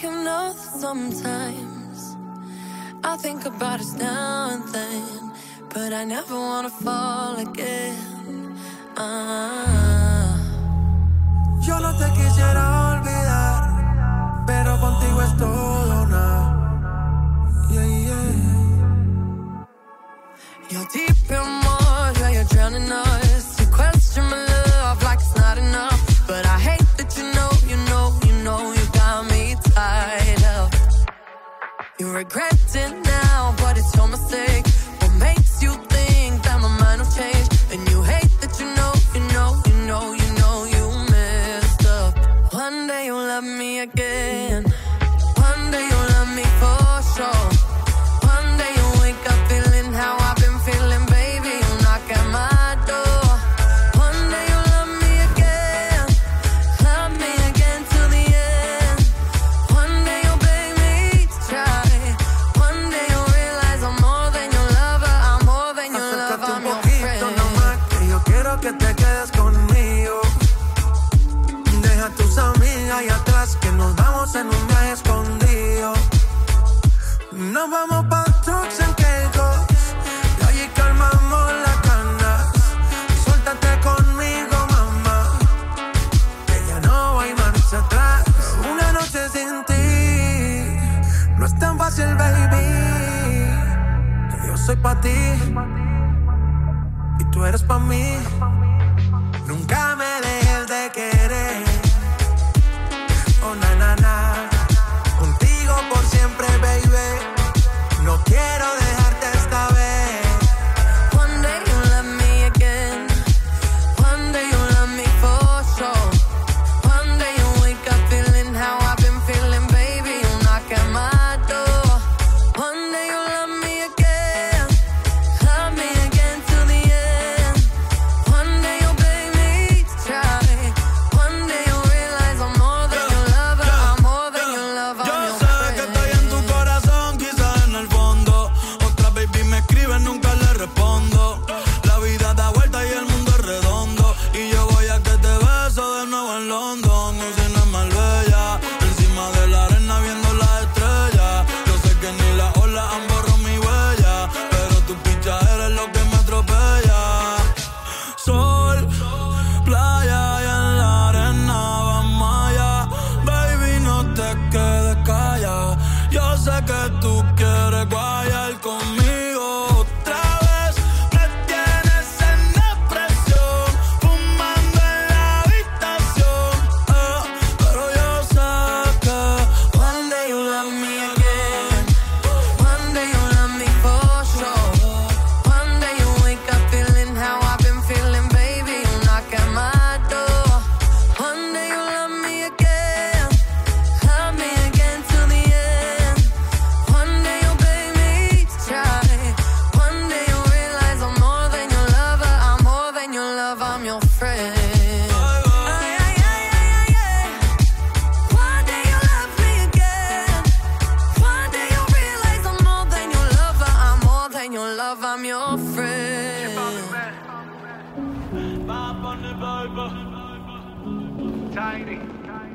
You know sometimes I think about us now and then, but I never wanna fall again. Ah. Yo no te quisiera olvidar, pero contigo es todo. Yeah, yeah. You're deep in water, you're drowning. again. digas que nos vamos en un viaje escondido. Nos vamos pa' trucks en Keikos. Y allí calmamos las canas. Suéltate conmigo, mamá. Que ya no hay marcha atrás. Una noche sin ti. No es tan fácil, baby. Que yo soy pa' ti. Y tú eres pa' mí. Tainy. Tainy.